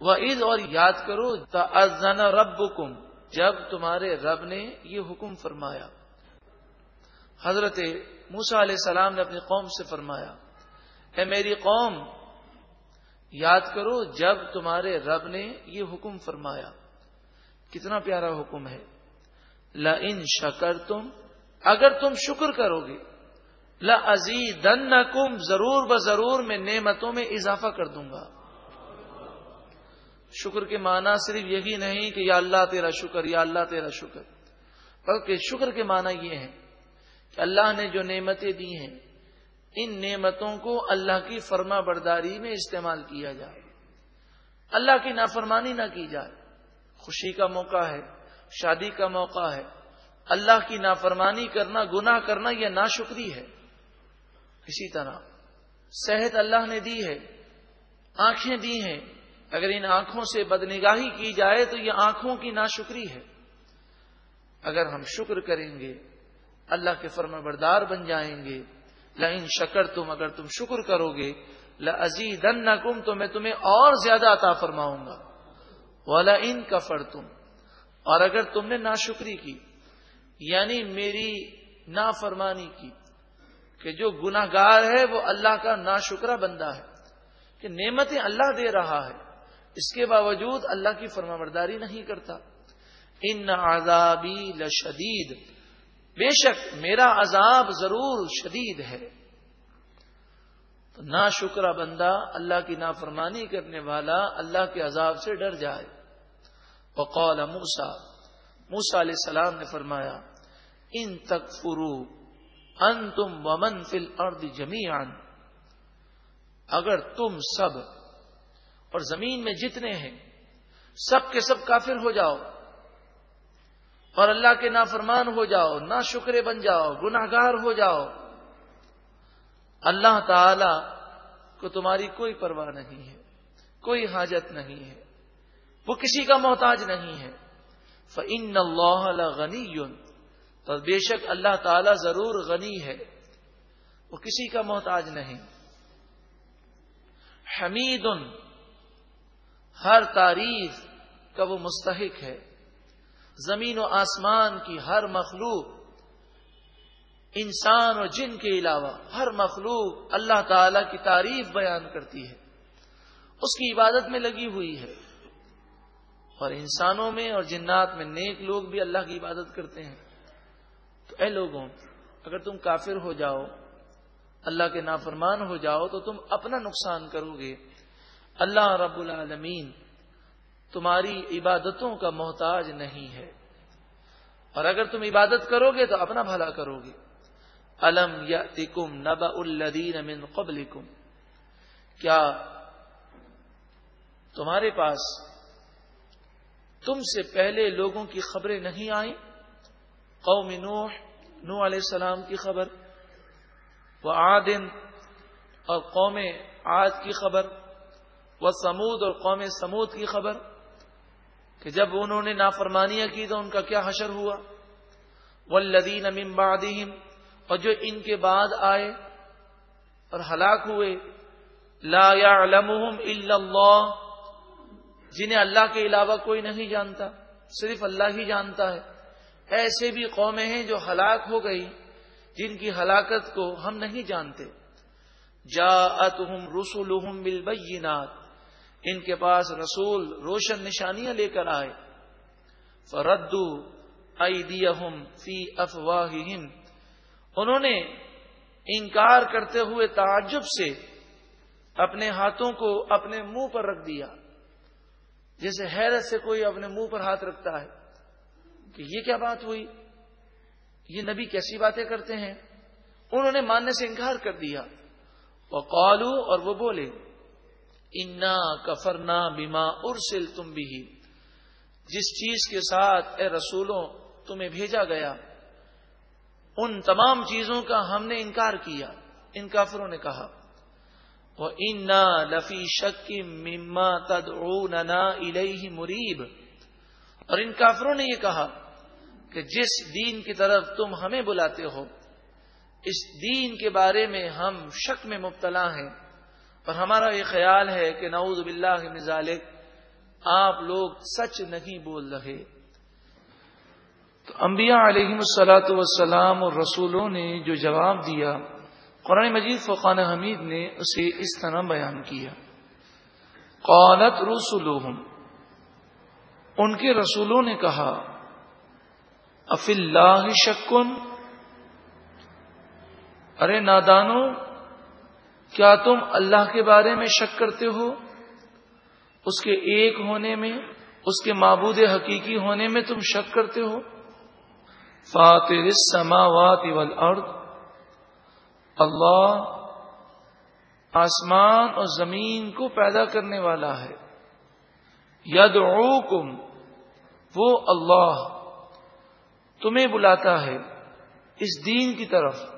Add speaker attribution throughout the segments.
Speaker 1: وہ عید اور یاد کرو تن رب جب تمہارے رب نے یہ حکم فرمایا۔ حضرت موسا علیہ السلام نے اپنی قوم سے فرمایا، اے میری قوم، یاد کرو، جب تمہارے رب نے یہ حکم فرمایا۔ کتنا پیارا حکم ہے۔ ل ان شکر تم اگر تم شکر کرو گے لزیدن کم ضرور ب ضرور میں نعمتوں میں اضافہ کر دوں گا۔ شکر کے معنی صرف یہی نہیں کہ یا اللہ تیرا شکر، یا اللہ تیرا شکر۔ بلکہ شکر کے معنی یہ ہے کہ اللہ نے جو نعمتیں دی ہیں، ان نعمتوں کو اللہ کی فرما برداری میں استعمال کیا جائے۔ اللہ کی نافرمانی نہ کی جائے۔ خوشی کا موقع ہے، شادی کا موقع ہے۔ اللہ کی نافرمانی کرنا، گناہ کرنا یہ ناشکری ہے۔ اسی طرح صحت اللہ نے دی ہے، آنکھیں دی ہیں اگر ان آنکھوں سے بدنگاہی کی جائے تو یہ آنکھوں کی ناشکری ہے۔ اگر ہم شکر کریں گے، اللہ کے فرما بردار بن جائیں گے۔ لائن شکر تم اگر تم شکر کرو گے لزی دن نہ تو میں تمہیں اور زیادہ عطا فرماؤں گا۔ والا ان کفر تم اور اگر تم نے ناشکری کی یعنی میری نافرمانی کی، کہ جو گناگار ہے وہ اللہ کا ناشکرا بندہ ہے، کہ نعمتیں اللہ دے رہا ہے۔ اس کے باوجود اللہ کی فرما برداری نہیں کرتا۔ ان عذابی لشدید۔ بے شک میرا عذاب ضرور شدید ہے۔ تو نا شکرا بندہ اللہ کی نافرمانی کرنے والا اللہ کے عذاب سے ڈر جائے۔ وقال موسا موسا علیہ السلام نے فرمایا، ان تک فرو ان تم ومن فل ارد جمی اگر تم سب اور زمین میں جتنے ہیں، سب کے سب کافر ہو جاؤ، اور اللہ کے نافرمان ہو جاؤ نہ شکرے بن جاؤ گناگار ہو جاؤ، اللہ تعالی کو تمہاری کوئی پرواہ نہیں ہے، کوئی حاجت نہیں ہے، وہ کسی کا محتاج نہیں ہے۔ فن اللہ غنی تو بے شک اللہ تعالی ضرور غنی ہے، وہ کسی کا محتاج نہیں۔ حمید ہر تعریف کا وہ مستحق ہے۔ زمین و آسمان کی ہر مخلوق، انسان اور جن کے علاوہ ہر مخلوق اللہ تعالی کی تعریف بیان کرتی ہے۔ اس کی عبادت میں لگی ہوئی ہے۔ اور انسانوں میں اور جنات میں نیک لوگ بھی اللہ کی عبادت کرتے ہیں۔ تو اے لوگوں، اگر تم کافر ہو جاؤ، اللہ کے نافرمان ہو جاؤ، تو تم اپنا نقصان کرو گے۔ اللہ رب العالمین، تمہاری عبادتوں کا محتاج نہیں ہے۔ اور اگر تم عبادت کرو گے تو اپنا بھلا کرو گے الم یا تکم نبا الدین قبل کیا تمہارے پاس تم سے پہلے لوگوں کی خبریں نہیں آئیں؟ قوم نوح نو علیہ السلام کی خبر وہ آدن اور قوم آد کی خبر۔ وہ سمود اور قوم سمود کی خبر کہ جب انہوں نے نافرمانیاں کی تو ان کا کیا حشر ہوا؟ وہ لدین امبادیم اور جو ان کے بعد آئے اور ہلاک ہوئے، لا يعلمهم الا اللہ جنہیں اللہ کے علاوہ کوئی نہیں جانتا، صرف اللہ ہی جانتا ہے۔ ایسے بھی قومیں ہیں جو ہلاک ہو گئی، جن کی ہلاکت کو ہم نہیں جانتے۔ جا اتم رسول ان کے پاس رسول روشن نشانیاں لے کر آئے۔ فردو فی افواہہم انہوں نے انکار کرتے ہوئے تعجب سے اپنے ہاتھوں کو اپنے منہ پر رکھ دیا۔ جیسے حیرت سے کوئی اپنے منہ پر ہاتھ رکھتا ہے۔ کہ یہ کیا بات ہوئی؟ یہ نبی کیسی باتیں کرتے ہیں؟ انہوں نے ماننے سے انکار کر دیا۔ وہ اور وہ بولے انا کفرنا بیما ارسل تم بھی جس چیز کے ساتھ اے رسولوں تمہیں بھیجا گیا، ان تمام چیزوں کا ہم نے انکار کیا، ان کافروں نے کہا۔ وہ انا لفی شک مما تد الیہ مریب اور ان کافروں نے یہ کہا کہ جس دین کی طرف تم ہمیں بلاتے ہو، اس دین کے بارے میں ہم شک میں مبتلا ہیں۔ اور ہمارا یہ خیال ہے کہ نعوذ باللہ ذالک، آپ لوگ سچ نہیں بول رہے۔ تو انبیاء علیہ السلاۃ وسلام اور رسولوں نے جو جواب دیا، قرآن مجید فقان حمید نے اسے اس طرح بیان کیا۔ قالت رسولهم ان کے رسولوں نے کہا اف اللہ شکن؟ ارے نادانو کیا تم اللہ کے بارے میں شک کرتے ہو؟ اس کے ایک ہونے میں، اس کے معبود حقیقی ہونے میں تم شک کرتے ہو؟ فاتر السماوات والارض، اللہ آسمان اور زمین کو پیدا کرنے والا ہے۔ یدعوکم، وہ اللہ تمہیں بلاتا ہے، اس دین کی طرف۔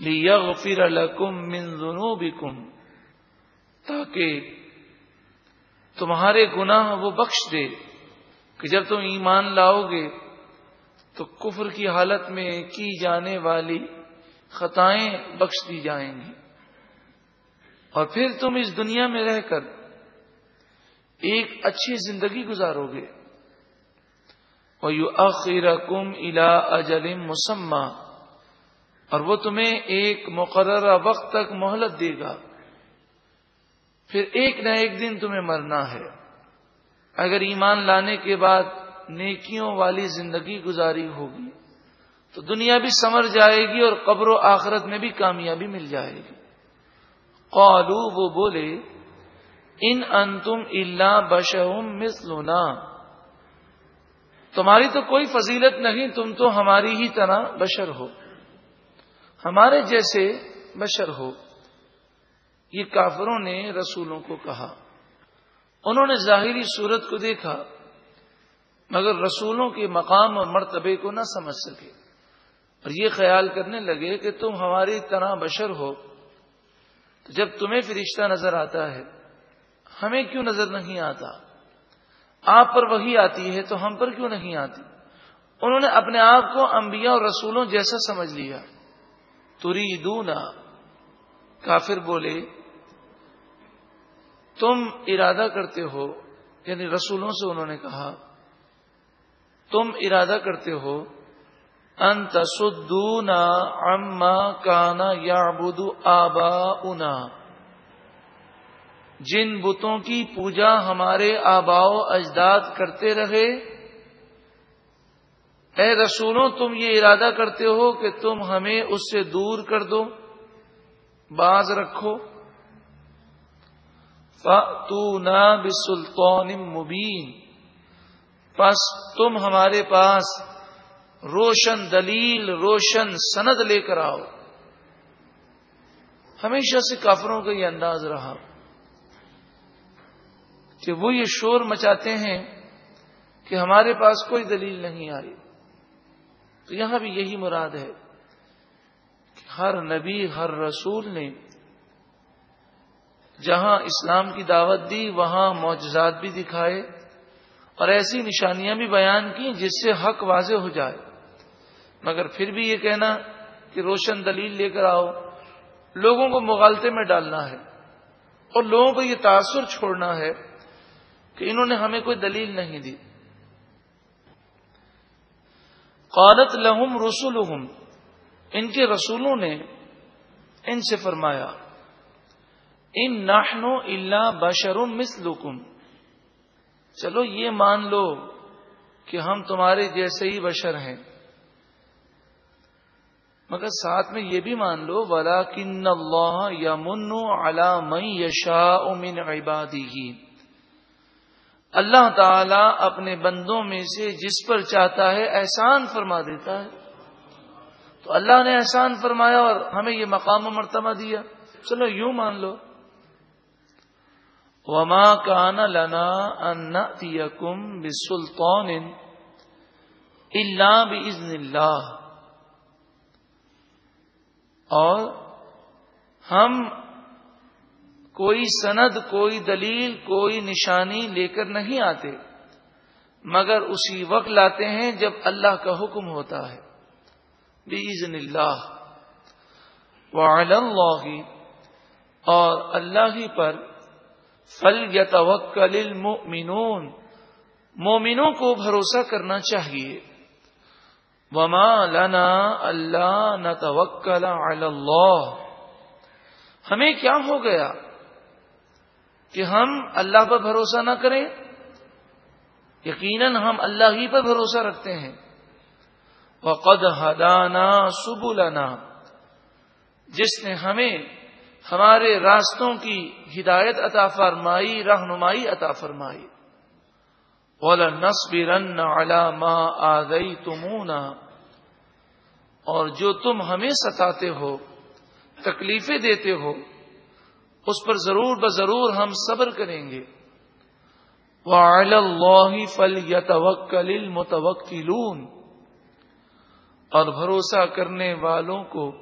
Speaker 1: لیغفر لکم من ذنوبکم تاکہ تمہارے گناہ وہ بخش دے کہ جب تم ایمان لاؤ گے تو کفر کی حالت میں کی جانے والی خطائیں بخش دی جائیں گی۔ اور پھر تم اس دنیا میں رہ کر ایک اچھی زندگی گزارو گے اور یو اخیر کم الا اجل مسمہ اور وہ تمہیں ایک مقررہ وقت تک مہلت دے گا۔ پھر ایک نہ ایک دن تمہیں مرنا ہے۔ اگر ایمان لانے کے بعد نیکیوں والی زندگی گزاری ہوگی، تو دنیا بھی سمر جائے گی اور قبر و آخرت میں بھی کامیابی مل جائے گی۔ قالو وہ بولے، ان انتم اللہ بشہم مثلنا۔ تمہاری تو کوئی فضیلت نہیں، تم تو ہماری ہی طرح بشر ہو۔ ہمارے جیسے بشر ہو، یہ کافروں نے رسولوں کو کہا۔ انہوں نے ظاہری صورت کو دیکھا، مگر رسولوں کے مقام اور مرتبے کو نہ سمجھ سکے۔ اور یہ خیال کرنے لگے کہ تم ہماری طرح بشر ہو۔ تو جب تمہیں فرشتہ نظر آتا ہے، ہمیں کیوں نظر نہیں آتا؟ آپ پر وہی آتی ہے تو ہم پر کیوں نہیں آتی؟ انہوں نے اپنے آپ کو انبیاء اور رسولوں جیسا سمجھ لیا۔ تری کافر بولے، تم ارادہ کرتے ہو یعنی رسولوں سے انہوں نے کہا، تم ارادہ کرتے ہو انت سدونا اما کانا یا بدو آبا جن بتوں کی پوجا ہمارے آباؤ اجداد کرتے رہے اے رسولوں، تم یہ ارادہ کرتے ہو کہ تم ہمیں اس سے دور کر دو، باز رکھو۔ بسلطان مبین۔ پس تم ہمارے پاس روشن دلیل، روشن سند لے کر آؤ۔ ہمیشہ سے کافروں کا یہ انداز رہا۔ کہ وہ یہ شور مچاتے ہیں کہ ہمارے پاس کوئی دلیل نہیں آئی۔ تو یہاں بھی یہی مراد ہے کہ ہر نبی، ہر رسول نے جہاں اسلام کی دعوت دی، وہاں معجزات بھی دکھائے اور ایسی نشانیاں بھی بیان کی جس سے حق واضح ہو جائے۔ مگر پھر بھی یہ کہنا کہ روشن دلیل لے کر آؤ، لوگوں کو مغالطے میں ڈالنا ہے اور لوگوں کو یہ تاثر چھوڑنا ہے کہ انہوں نے ہمیں کوئی دلیل نہیں دی۔ قالت لہم رسول ان کے رسولوں نے ان سے فرمایا، ان ناہنو اللہ بشرم مثلکم۔ چلو یہ مان لو کہ ہم تمہارے جیسے ہی بشر ہیں۔ مگر ساتھ میں یہ بھی مان لو ولا کن اللہ یا منو علام یشا امن عبادی اللہ تعالی اپنے بندوں میں سے جس پر چاہتا ہے احسان فرما دیتا ہے۔ تو اللہ نے احسان فرمایا اور ہمیں یہ مقام و مرتبہ دیا۔ چلو یوں مان لو۔ وما کان لنا ان نأتيكم بسلطان الا باذن اللہ اور ہم کوئی سند، کوئی دلیل، کوئی نشانی لے کر نہیں آتے، مگر اسی وقت لاتے ہیں جب اللہ کا حکم ہوتا ہے۔ بیزن اللہ۔ وعلی اللہ۔ اور اللہ ہی پر فل یا توکل مومنوں کو بھروسہ کرنا چاہیے۔ وما لنا اللہ نہ توکل اللہ۔ ہمیں کیا ہو گیا؟ کہ ہم اللہ پر بھروسہ نہ کریں، یقیناً ہم اللہ ہی پر بھروسہ رکھتے ہیں۔ وقد ہدانا سبلنا۔ جس نے ہمیں ہمارے راستوں کی ہدایت عطا فرمائی، رہنمائی عطا فرمائی۔ بولا نصب رن آ گئی تمونا اور جو تم ہمیں ستاتے ہو، تکلیفیں دیتے ہو اس پر ضرور بضرور ہم صبر کریں گے۔ وہ فل یا توکل اور بھروسہ کرنے والوں کو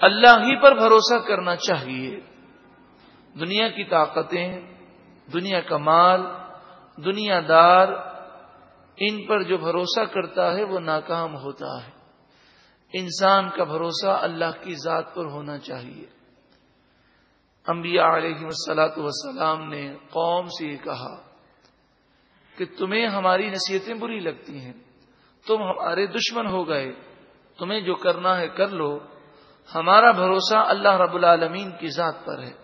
Speaker 1: اللہ ہی پر بھروسہ کرنا چاہیے۔ دنیا کی طاقتیں، دنیا کا مال، دنیا دار، ان پر جو بھروسہ کرتا ہے وہ ناکام ہوتا ہے۔ انسان کا بھروسہ اللہ کی ذات پر ہونا چاہیے۔ انبیاء علیہ وسلاۃ وسلام نے قوم سے یہ کہا کہ تمہیں ہماری نصیحتیں بری لگتی ہیں، تم ہمارے دشمن ہو گئے، تمہیں جو کرنا ہے کر لو، ہمارا بھروسہ اللہ رب العالمین کی ذات پر ہے۔